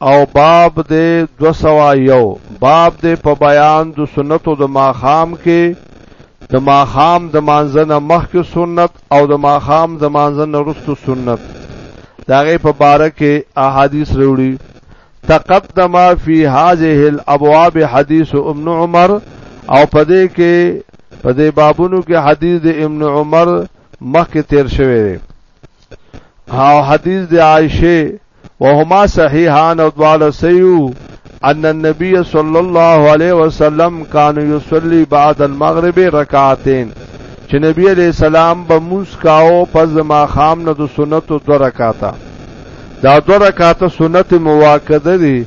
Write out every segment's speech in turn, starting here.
او باب دې 201 باب دې په بیان د سنتو د ماخام کې د ماخام د مانځنه مخکې سنت او د ماخام د مانځنه وروسته سنت داغه په باره کې احادیث وروړي تقدم فی هذه الابواب حدیث ابن عمر او پدې کې پدې بابونو کې حدیث د ابن عمر مخکې تیر شوی دی او حدیث دی عائشه وهما صحیحان او دواله سیو ان النبي صلى الله عليه وسلم كان يصلي بعد المغرب ركعتين چې نبی عليه السلام به موس کاو پس ما خام نه د سنت دو رکعاته دا دو رکعاته سنت مواکده دي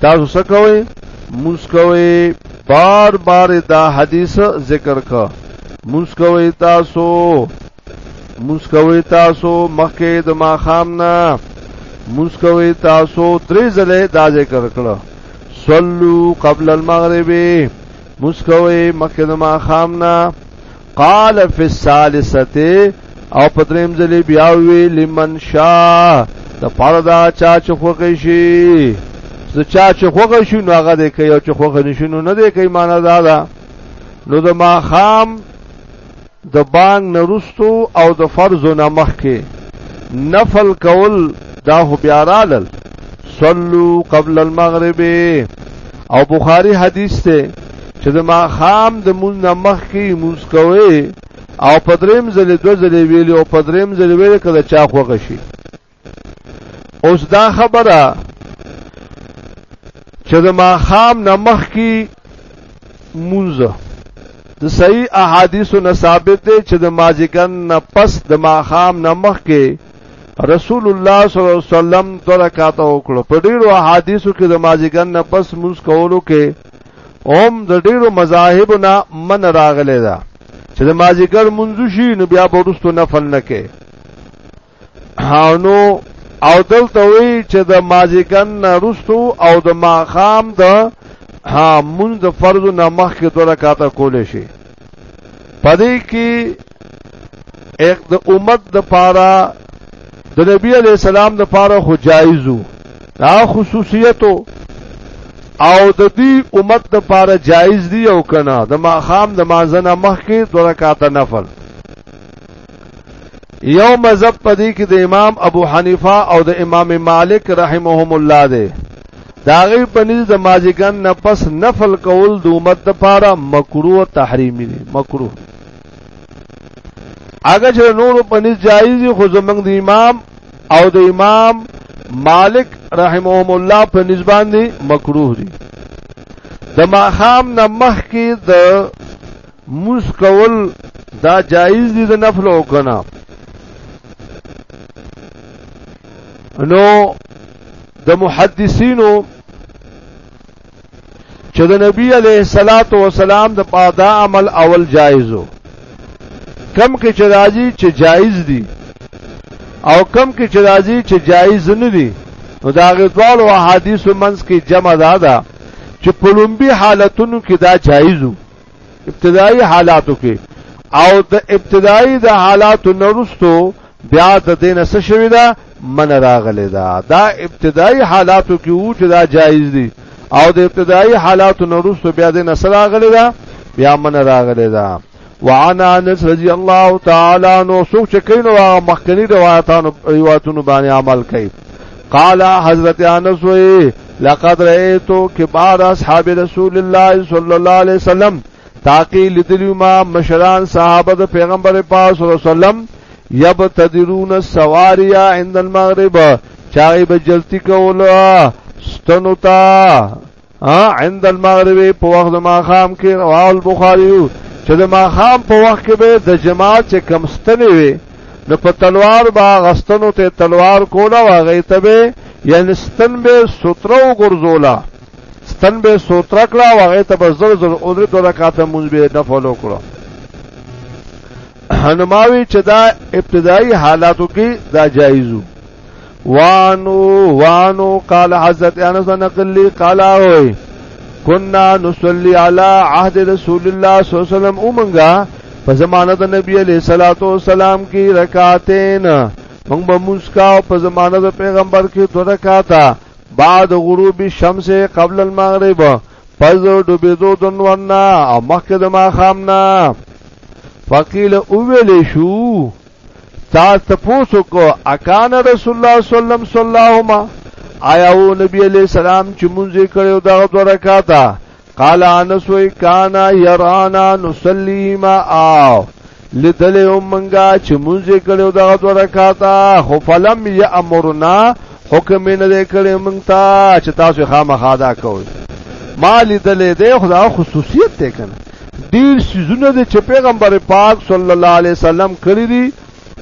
تاسو څه کوئ مونږ کوي بار بار دا حدیث ذکر کا مونږ کوي تاسو مونږ کوي تاسو مخکې د ماخام نه مونږ کوي تاسو درې ځله دا ذکر کړه صلو قبل المغرب مونږ کوي مخکې د ماخام نه قال فی الثالثه او پدریم ځلې بیا وی لمن شاء د پاره دا چا چې خوږی شي د چا چې خوږی شي نو هغه دې کوي او چې خوږی نشي نو نه دې کوي معنا دا ده نو د ماخام د بانګ نرستو او د فرض نه مخکې نفل کول دا هو بیا رالل صلو قبل المغرب او بخاری حدیث ته چې د ما خام د مون نمخ کې موس کوي او پدریم زلې دو زلې ویلې او پدریم زلې ویلې کله چا خوښ شي اوس دا خبره چې د ما خام نمخ کې مونږ د صحیح احادیثو نه ثابت دی چې د ماجیګن نه پس د ماخام نه مخکې رسول الله صلی الله علیه وسلم دو رکعات وکړو په ډیرو احادیثو کې د مازیګر نه پس موږ کولو کې هم د ډیرو مذاهب نه من راغلی دا چې د مازیګر منځو شي نو بیا په ورستو نفل نه کې هانو او دلته وی چې د مازیګر نه رستو او د ماخام د ها منځ فرض نه مخ کې دوه رکعات کول شي پدې کې ایک د امت د پاره د نبی علی السلام د پاره خو جایزو دا خصوصیتو او د دې امت د پاره جایز دی او کنه د ماخام د مانځنه مخکې دوه رکعات نفل یو مذهب پدې کې د امام ابو حنیفه او د امام مالک رحمهم الله دی داغي پنځ د ماجیګن نه پس نفل کول د امت د پاره مکروه تحریمی دی مکروه اګه چې نور پنځ جایز خو زمنګ د امام او د امام مالک رحمهم الله په نسبان دي مکروه دي د ماخام نه مخ کې د موس کول دا جایز دي د نفل او کنا نو د محدثینو چې د نبی علیه الصلاۃ والسلام د پادا عمل اول جایزو کم کې چې راځي چې جایز دي او کم کې چې راځي چې جایز نه دي نو دا غوړو احادیث منځ کې جمع ده چې په لومبي حالتونو کې دا جایزو ابتدایي حالاتو کې او د ابتدایي د حالاتو نورستو بیا د دین څه شوی دا من راغلی دا دا ابتدایي حالاتو کې وو چې دا جایز دي او د ابتدایي حالاتو نورستو بیا د نسل راغلی دا بیا من راغلی دا وعن انس رضی الله تعالی عنہ سوچ کین او مخکنی روایتانو روایتونو باندې عمل کړي قال حضرت انس وی لقد رأيتو كبار اصحاب رسول الله صلى الله عليه وسلم تاقی لدلیو ما مشران صحابه د پیغمبر پاک صلی الله علیه وسلم یبتدرون السواریا عند المغرب چاغي به جلتی کوله ستنو تا عند المغرب په وخت ما خام کې رواه البخاری چې ما خام په وخت کې به د جماعت چې کم ستنې وي نو په تلوار با غستنو ته تلوار کولا واغې ته به یعنی ستن به سوترو ګرځولا ستن به سوتر کړه واغې ته به زر زر او درې دوه کاته مونږ به نه فالو کړو هنماوی چې دا ابتدایي حالاتو کې دا جایزو وانو وانو قال حضرت انس نقلی قال اوئی کنا نصلی علی عهد رسول الله صلی الله علیه وسلم اومنګه په زمانه د نبی علیہ الصلوۃ والسلام کې رکعتین موږ به مسکا په زمانه د پیغمبر کې دوه رکعاتا بعد غروب الشمس قبل المغرب پس ډوبېدو د نور نه او مخکې د ماښام نه فقیل اوویل شو تا تپوسو کو اکان رسول الله صلی الله علیه وسلم آیا او نبی علیہ السلام چې مونږ کړو دغه دوه رکعاته قال انس وی کانا یرانا نصلی ما او لدل امنگا چې مونږ کړو دغه دوه رکعاته خو فلم یامرنا حکم نه دی کړی مونږ ته چې تاسو خامخا دا کوئ ما لیدلې دی خدا خصوصیت دی کنه ډیر سيزونه دي چې پیغمبر پاک صلی الله علیه وسلم کړی دي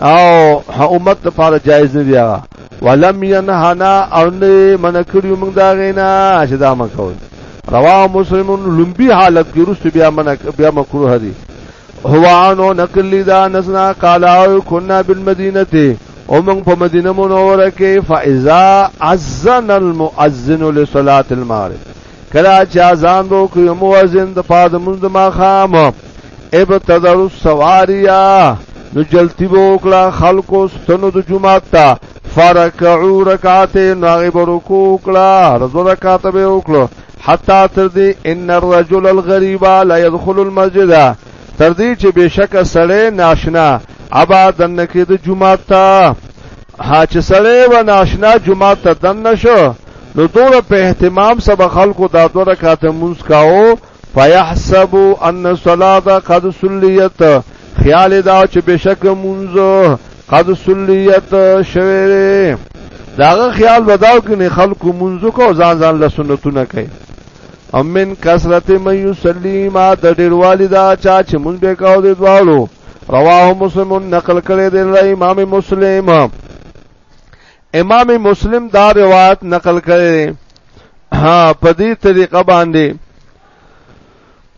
او امت لپاره جایز نه دی هغه ولم ينهنا او نه من کړیو موږ دا غینا چې دا مکول روا مسلمون لمبي حالت کې رسو بیا من بیا مکروه دي هو انو نقل دا نسنا قال او كنا بالمدينه او موږ په مدینه منوره کې فاذا اذن المؤذن لصلاه المغرب کلا چې اذان بو کوي مؤذن د پاد منځ ما خام ابتدر السواریا نو جلتی بو کلا خلقو ستنو د جمعه تا فرکعو رکعته نو هغه برکو کلا رزو رکعته به وکړو حتا تر دې ان الرجل الغریب لا يدخل المسجد تر دې چې بشک سړی ناشنا ابا دن کې د جمعه تا ها چې سړی و ناشنا جمعه ته دن نشو نو دور په اهتمام سبا خلکو دا دو رکعات مونږ کاو فیحسب ان الصلاه قد صلیت خیال دا چې بشک مونږ قد صلیت شوه داغه خیال وداو کنه خلکو مونږ کو ځان ځان له سنتونه کوي امن کثرت مې یصلی ما د ډیر والدا چا چې مونږ به کاو دې دوالو رواه مسلم نقل کړی دی امام مسلم امام مسلم دا روایت نقل کړی دی ها په دې طریقه باندې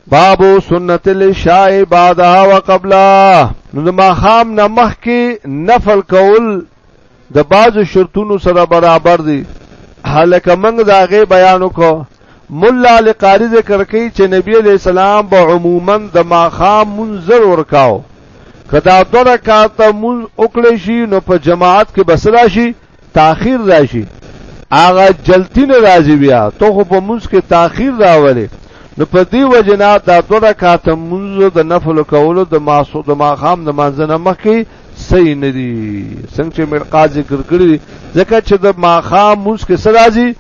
باب سنت الشاء بعدها وقبلها نو ما خام نمخ کې نفل کول د بعض شرطونو سره برابر دي حالکه موږ دا غي بیان وکړو ملا علی قاری ذکر کوي چې نبی علی السلام به عموما د ماخام منظر ورکاو کدا دوه رکعات مون وکړي شي نو په جماعت کې بسرا شي تاخير راشي اغه جلتی نه راځي بیا ته خو په مونږ کې تاخير راولې نو په دې وجنا دا دوه رکعات مون د نفل کولو د ماسو د ماخام د منځنه مخکې صحیح ندي څنګه چې مرقات ذکر کړی ځکه چې د ماخام مونږ کې سرازي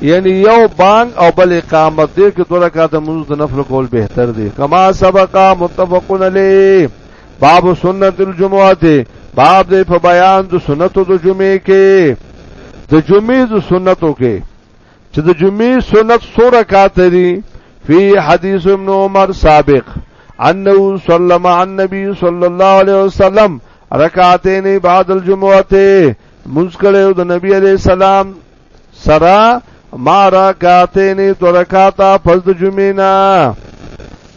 یعنی یو بانګ او بل اقامت دې کې دوه رکعات منځ د نفل کول بهتر دي کما سبقا متفقن علی باب سنت الجمعه دې باب دې په بیان د سنتو د جمعې کې د جمعې د سنتو کې چې د جمعې سنت سو رکعات دي فی حدیث ابن عمر سابق انه صلی مع النبي صلی الله علیه وسلم رکعتین بعد الجمعه منځ کړو د نبی علیہ السلام سرا ما رکعتین دو رکعتا پس د جمعې نه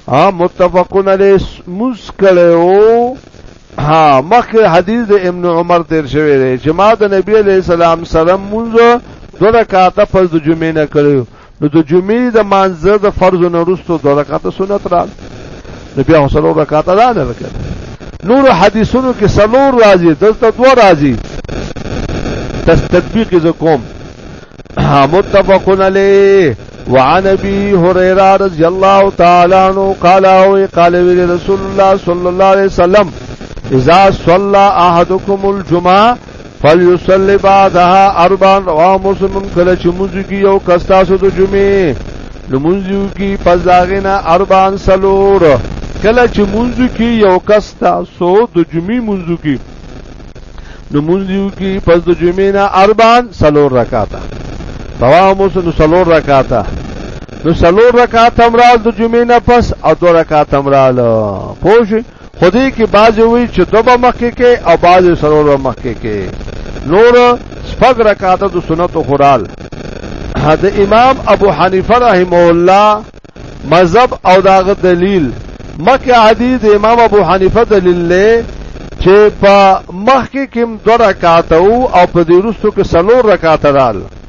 ها متفقون علی موس کړو ها مخکې حدیث د ابن عمر تیر شوی دی چې ما د نبی علی السلام سره مونږ دو رکعاته پس د جمعې نه کړو نو د جمعې د مانزه د فرض نه رسو دوه رکعات سنت را نو بیا وسلو رکعات ادا نه وکړ نور حدیثونو کې سلور راځي دلته دوه راځي تس تطبیق ز کوم متفقن علی وعن ابي هريره رضي الله تعالى عنه قال قال رسول الله صلى الله عليه وسلم اذا صلى احدكم الجمعه فلیصلی بعدها اربعا رواه مسلم کله چې مونږ کی یو کس تاسو د جمعې نو مونږ کی پس داغینا اربعا سلور کله چې مونږ کی یو کس تاسو د جمعې مونږ کی نو مونږ کی پس د جمعې نه اربعا سلور رکعاته رواه مسلم سلور رکعاته نو سلور رکعات امرال د جمعې نه پس او دو رکعات امرال پوه خو دې کې بعضې وي چې دو به مخکې کې او بعضې سرور به مخکې کې نور سپګ رکاته د سنت خورال د امام ابو حنیفه رحم الله مذهب او داغه دلیل مکه حدیث د امام ابو حنیفه دلیل له چې په مخکې کې دو رکاته او په دې وروسته کې سلور رکاته رال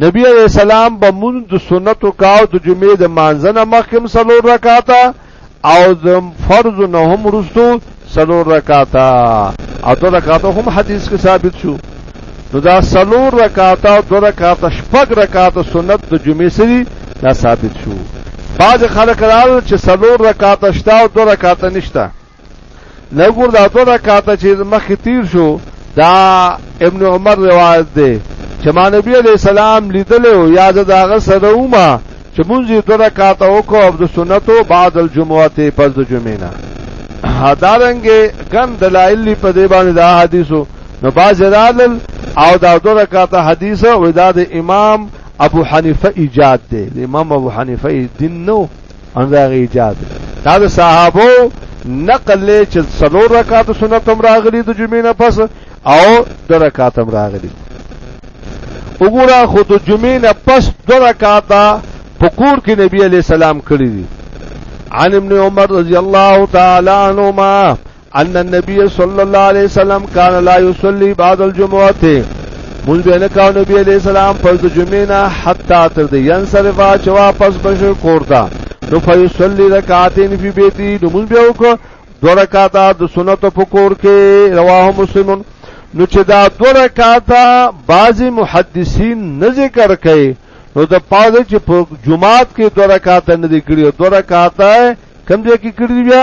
نبی علیہ السلام به مونږ د سنتو کاو د جمعې د مانځنه مخکم سلور رکاته او د فرض نه هم رستو سلور رکاته او دو رکاته هم حدیث کې ثابت شو نو دا سلور رکاته او دو رکاته شپږ رکاته سنت د جمعې سری دا ثابت شو بعض خلک راو چې سلور رکاته شته او دو رکاته نشته نګور دا دوه رکعاته چې مخکې تیر شو دا ابن عمر روایت دی چې ما نبی علی السلام لیدل او یاد داغه سره ومه چې مونږ یې دوه رکعاته وکړو او د سنتو بعد الجمعه ته پس د جمعې نه هدارنګ ګن دلایل په دې باندې دا حدیثو نو باز رالل او دا دوه رکعاته حدیث او دا د امام ابو حنیفه ایجاد دی د امام ابو حنیفه دین نو ان دا غي ایجاد دا د صحابو نقل له چې څلور رکعات سنت هم راغلي د جمعې نه پس او د رکعات هم راغلي وګوره خو د جمعې نه پس د رکعات په کور کې نبی عليه السلام کړی دي عن ابن عمر رضی الله تعالی عنهما ان النبي صلى الله عليه وسلم كان لا يصلي بعد الجمعه مونږ به نه کاو نبی علیہ السلام پر د جمعې نه حتا تر دې ينصرف چې واپس بشو کورتا نو فیصلی رکعتین فی بیتی نو مونږ به وکړو دو رکعاتا د سنت په کور کې رواه مسلم نو چې دا دو رکعاتا بعضی محدثین نه ذکر کوي نو د پاده چې په جمعات کې دو رکعاتا نه ذکر دو رکعاتا کم ځای کې کړی بیا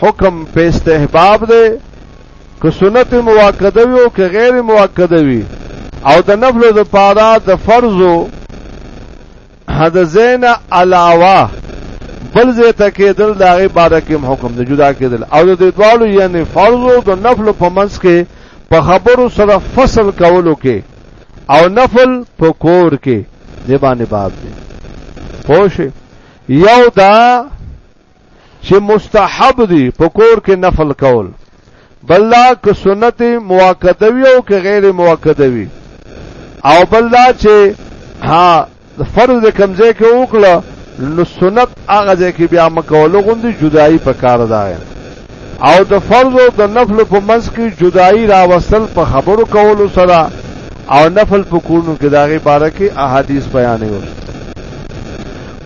حکم په استحباب دی که سنت مؤکده وي او که غیر مؤکده وي او د نفل د پاره د فرضو حد زین علاوه بل زه ته کېدل د هغه باره کې حکم دی جدا کېدل او د دې دوالو یعنی فرض او د نفل په منځ کې په خبرو سره فصل کولو کې او نفل په کور کې دی باندې باب دی خوش یو دا چې مستحب دي په کور کې نفل کول بلدا که سنت مؤکده وي او که غیر مؤکده وي او بلدا چې ها فرض کمزې کې وکړه نو سنت هغه ځکه بیا مکولو غوندي جدائی په کار ده او د فرض او د نفل په منځ کې جدائی راوستل په خبرو کولو سره او نفل په کولو کې داغه باره کې احادیث بیانې وو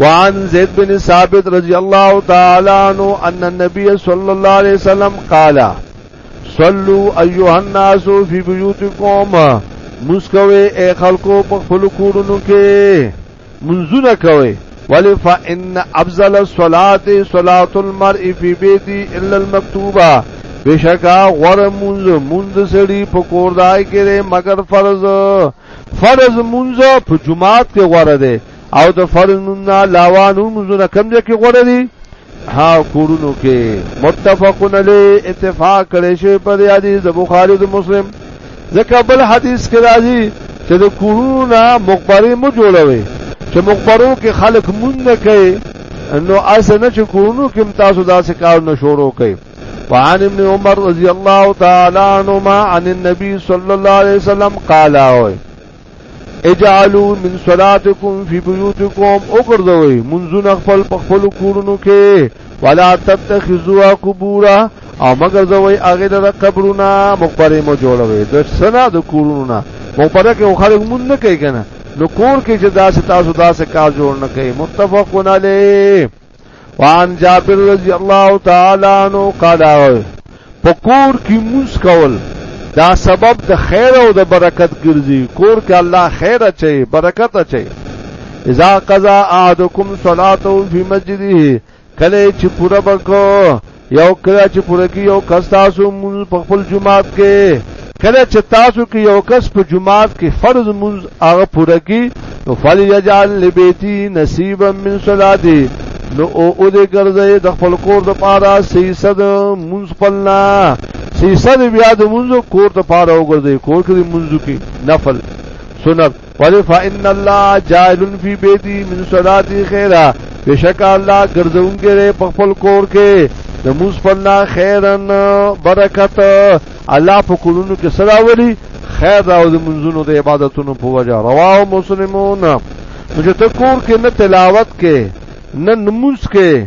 وعن زید بن ثابت رضی الله تعالی عنہ ان النبي صلی الله علیه وسلم قال صلوا ايها الناس في بيوتكم مسکوي اي خلکو په خپل کورونو کې منزونه کوي ولی فإن افضل الصلاة صلاة المرء في بيتي الا المكتوبه بشکا غور منز منز سړي په کور دای کې مگر فرض فرض منز په جمعات کې غور دی او د فرض منز علاوه نور منزونه کم ځای کې غور دی ها کورونو کې متفقون علی اتفاق کړي شوی پر حدیث د بخاری او مسلم ځکه بل حدیث کې راځي چې د کورونو نه مقبره مو جوړوي چې مقبرو کې خلک مونږ نه کوي نو اسنه چې کورونو کې تاسو داسې کار نه شروع کوي وعن ابن عمر رضی الله تعالی عنهما عن النبي صلی الله علیه وسلم قال اجعلوا من صلاتکم فی بیوتکم او ګرځوي منځونه خپل په خپل کورونو کې ولا تتخذوا قبورا او مگر ځوي هغه د قبرونه مقبره مو جوړوي د سنا د کورونو نه مقبره کې خلک مون نه کوي کنه نو کور کې چې داسې تاسو داسې کار جوړ نه کوي متفقون علیه وان جابر رضی الله تعالی عنہ قال پکور کی موس کول دا سبب د خیر او د برکت ګرځي کور کې الله خیر اچي برکت اچي اذا قضا احدكم صلاته في مسجده کله چې پوره بکو یو کله چې پوره کې یو کس تاسو مونږ په خپل جماعت کې کله چې تاسو کې یو کس په جماعت کې فرض مونږ هغه پوره کې نو فلیجعل لبیتی نصیبا من صلاتی نو او او دې ګرځي د خپل کور د پاره سیسد مونږ پلنا سیسد بیا د مونږ کور د پاره وګرځي کور کې مونږ کې نفل سنت ولی فإن الله جائل فی بیتی من صلاتی خیرا بشک الله ګرځونګي ری په خپل کور کې د موس پنا خیرن برکت الله په کولونو کې سره وری خیر او د منځونو د عبادتونو په وجه رواه مسلمون چې ته کور کې نه تلاوت کې نه نمونځ کې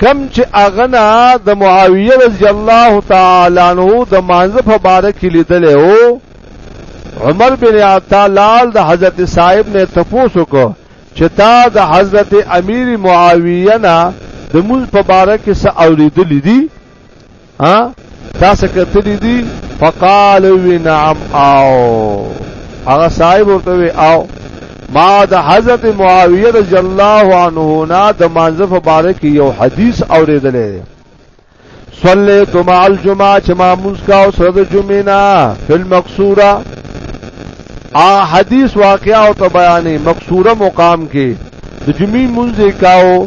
کم چې اغنا د معاویه رضی الله تعالی عنہ د مانزه په باره کې لیدل او عمر بن عطا لال د حضرت صاحب نه تپوسو کو چې تا د حضرت امیر معاویه نه د موږ په باره کې څه اوریدل دي ها تاسو کتلی دي فقال وی نعم او هغه صاحب ورته وی او ما د حضرت معاویه رضی الله عنه نا د مانزه مبارک یو حدیث اوریدلې صلیت مع الجمعه چې ما مسکا او سره د جمعې نا فل مقصوره ا حدیث واقعا او ته بیانې مقصوره مقام کې د جمعې منځه کاو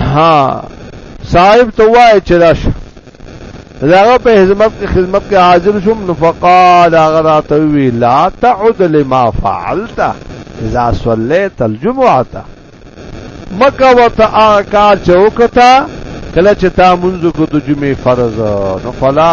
ها صاحب ته وای چې راش داغه په خدمت کې خدمت کې حاضر شوم نو فقال غرات وی لا تعد لما فعلت اذا صليت الجمعه مکه وت اکار چوکتا کله چې تا منځ کو د جمعې فرض نو فلا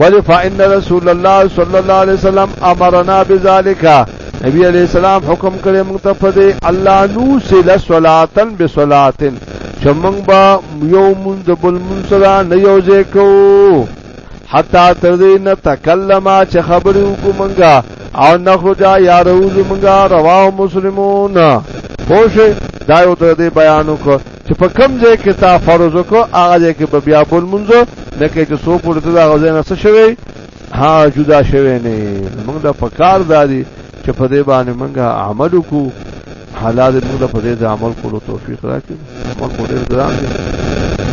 ولی فإن رسول الله صلی الله علیه وسلم امرنا بذالک نبی علیہ السلام حکم کړی موږ ته فدی الله نو سل صلاتن بصلاتن چې موږ با یو مونږ د بل مونږ سره نه یو ځای کوو حتا تر دې نه تکلما چې خبرې وکړو مونږه او نه خو جا یاروز مونږه رواه مسلمون خوش دا یو ته بیان وکړ چې په کم ځای کې تا فرض وکړو هغه ځای کې به بیا بول مونږ نه کې چې سو پورې ته دا غوځې نه څه شوی ها جدا شوی نه موږ د پکار دادی چې په دې باندې موږ عمل وکړو حالات موږ په دې د عمل کولو توفیق راکړي عمل کولو ګران دي